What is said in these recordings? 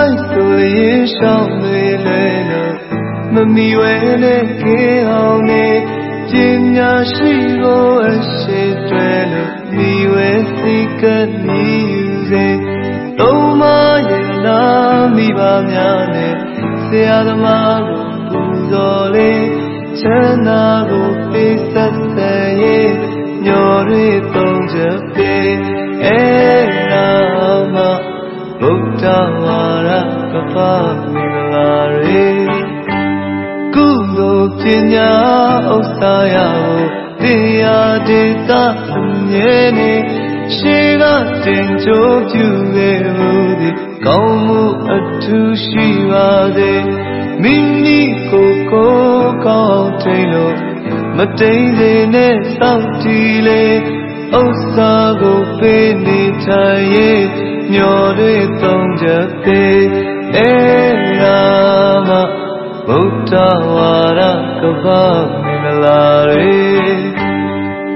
မိုက်ဆိုရင်ရှောင်းတွေလဲလို့မမီဝဲနဲ့ကေအောင်နေပညာရှိကိုအရှိတွေလို့မိဝဲစိတ်ကနေယူစေသုံးမရဲ့နာမိပါများနဲ့ဆရာသမားကိုပူဇော်လေးချမ်းသာကိုပေးဆက်ဆက်ရဲ့ညော်တွေသုံး ပညာဥစ္စာရဖို့တရားဒေတာအမြဲနေရှိကတင်ကြိုးပြုခဲ့လို့ဒီကောင်းမှုအထူးရှိပါစေမိမိကိုယ်ကိုကောင်းထိန်လို့မတိမ်သေးနဲ့စောင့်ကြည့်လေဥစ္စာကိုပေးနေထိုင်ရဲ့မျော်တွေသုံးချက်သေးအဲ့ဒါမှဗု ဒ္ဓဝါရကပ္ပမင်္ဂလာရေ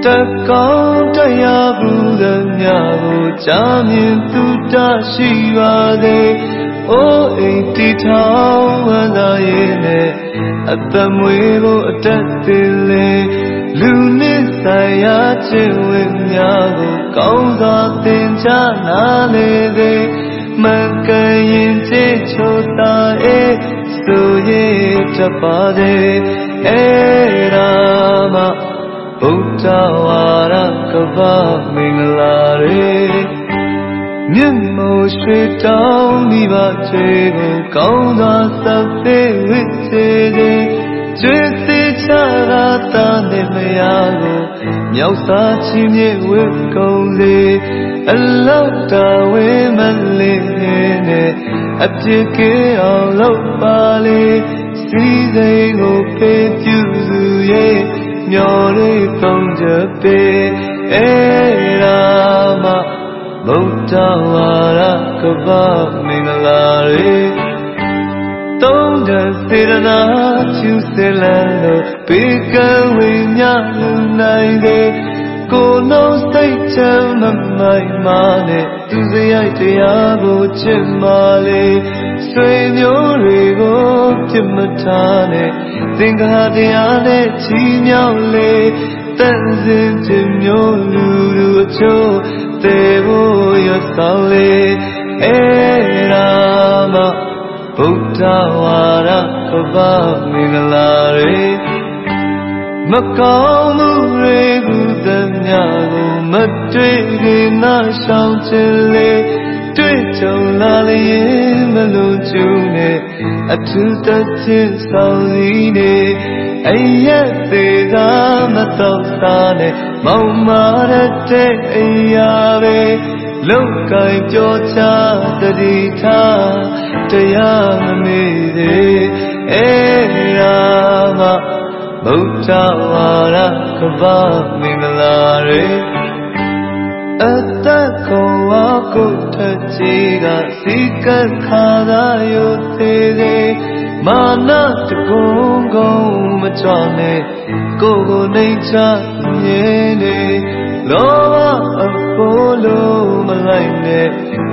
တကောင်းတရားဘူးသမျှကိုကြားမြင်သူတရှိပါစေ။အိုးအိမ်တီထောင်ဝန္တာရဲ့နဲ့အသက်မွေးဖို့အတက်သေးလေလူနစ်ဆိုင်ရာခြင်းဝင်များကိုကောင်းစွာသင်ကြားနာလေစေမကရင်ချစ်ချိုတာအေးဆိုရ တပါစေအဲ့ဒါမှဗုဒ္ဓဝါရကပမင်္ဂလာရေမြတ်မိုးရွှေတောင်းမိဘချေကိုကောင်းသာသသေးဝိစေသည်ကျွေးသေးချရာတာနဲ့မယားကိုမြောက်စာချီမြေဝိကုံစေအလောက်တာဝေမလေးနဲ့အပြစ်ကင်းအောင်လုပ်ပါလေ စီစိန်ကိုဖေးပြုစုရဲ့မျော်လေးသုံးချက်ပေးအဲ့ဒါမှဗုဒ္ဓဝါရကပ္ပမင်္ဂလာရေသုံးတဲ့စေရနာချူစေလန်လို့ဘေကံဝိညာလူနိုင်တဲ့ကိုယ်လုံးစိတ်ချမ်းမ မိုက်မာနဲ့သူစရိုက်တရားကိုချစ်မာလေဆွေမျိုးတွေကိုပြစ်မထားနဲ့သင်္ကားတရားနဲ့ချီးမြှောက်လေတန်စင်ခြင်းမျိုးလူလူအချို့သေဖို့ရဆောင်လေအဲ့ဒါမှဗုဒ္ဓဝါရကပ္ပမင်္ဂလာရေ မကောင်းမှုတွေကိုသမျှကိုမတွေ့ခင်နာရှောင်ခြင်းလေတွေ့ကြုံလာလျင်မလို့ကျူနဲ့အထူးတချင်းဆောင်စည်းနေအရက်သေးသာမတော့စားနဲ့မောင်မာရတဲ့အရာပဲလောက်ကင်ကြောချတတိထားတရားမမေ့သေး ဗုဒ္ဓဝါရကပ္ပမင်္ဂလာရေအတ္တကောဝါကုထချေကစိကခါသာယုသေးသေးမာနတကုံကုံမချောနဲ့ကိုယ်ကိုနှိမ်ချမြင်နေလောဘအဖို့လို့မလိုက်နဲ့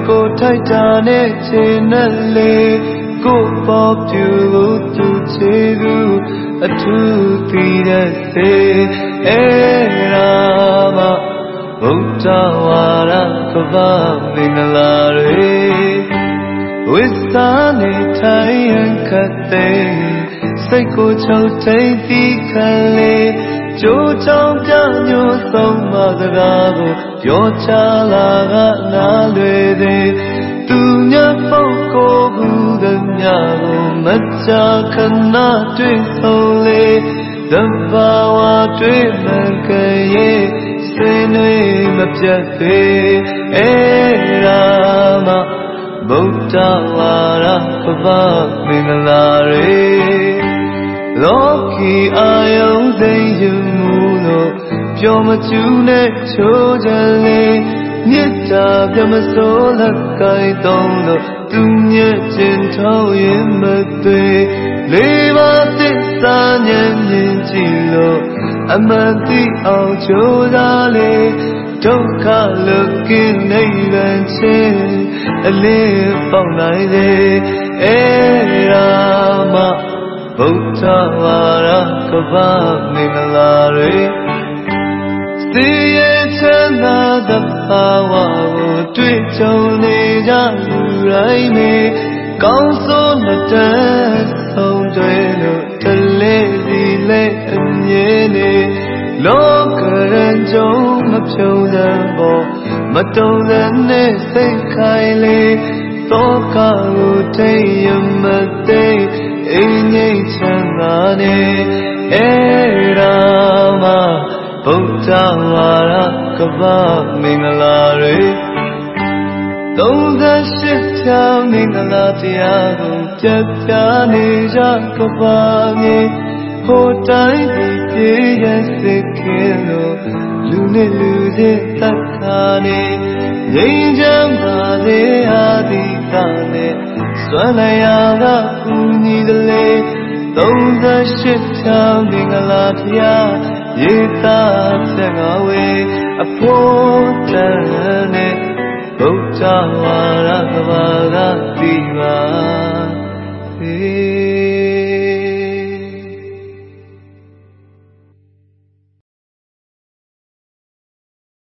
ကိုထိုက်တာနဲ့ခြေနဲ့လေကိုပေါ်ပြူသူချေသူ အထူးတည်တဲ့စေအဲ့ဒါမှဗုဒ္ဓဝါရကပ္ပမင်္ဂလာရေဝိသနေထိုင်ရန်ခတ်တဲ့စိတ်ကိုချုပ်ထိန်ပြီးခံလေကြိုးချောင်းပြညို့ဆုံးမစကားကိုပြောချလာကနားလွေသည်သူညပုတ်ကိုဘူးသ မျှကိုမချခဏတွေ့ဆုံးလေတဘာဝတွေ့မကရဲ့ဆွေးနွေးမပြတ်သေးအဲ့ဒါမှဗုဒ္ဓဝါရပပမင်္ဂလာရေလောကီအာယုန်သိယူမှုလို့ပျော်မကျူးနဲ့ချိုးချလေးမေတ္တာပြမစိုးလက်ကဲသုံးလို့သူ မြတ်ခြင်းထောက်ရင်မသွေလေးပါးသစ္စာဉာဏ်မြင်ကြည့်လို့အမှန်သိအောင်ကြိုးစားလေဒုက္ခလွတ်ကင်းနိဗ္ဗာန်ချင်းအလေးပေါက်နိုင်စေအဲရာမဗုဒ္ဓဝါရကဘာမင်္ဂလာတွေစီရဲ့ချမ်းသာသဘာဝကိုတွေ့ကြုံနေကြလူတိုင်းနေ ကောင်းစိုးနှစ်တန်းဆုံးတွဲလို့တလေးစီလေးအမြင်နေလောကရန်ကြုံမဖြုံးတဲ့ပေါ်မတုံတဲ့နဲ့စိတ်ခိုင်လေသောကကိုထိတ်ရမသိအင်းငိမ့်ချမ်းသာနေအဲရာမဗုဒ္ဓဝါရကဗမင်္ဂလာရေ38 ချောင်းနေငလာတရားကိုကြက်ပြားနေရကပါမည်ဟိုတိုင်းဒီပြေရစစ်ခင်လို့လူနဲ့လူချင်းတတ်ခါနေငြိမ်းချမ်းပါလေအာဒီတာနဲ့စွမ်းလျာကကူညီကလေး38ချောင်းနေငလာတရားရေသားဆက်ငါဝေအဖို့တန်နေ ဗုဒ္ဓဝါရကဘာကတိပါသေ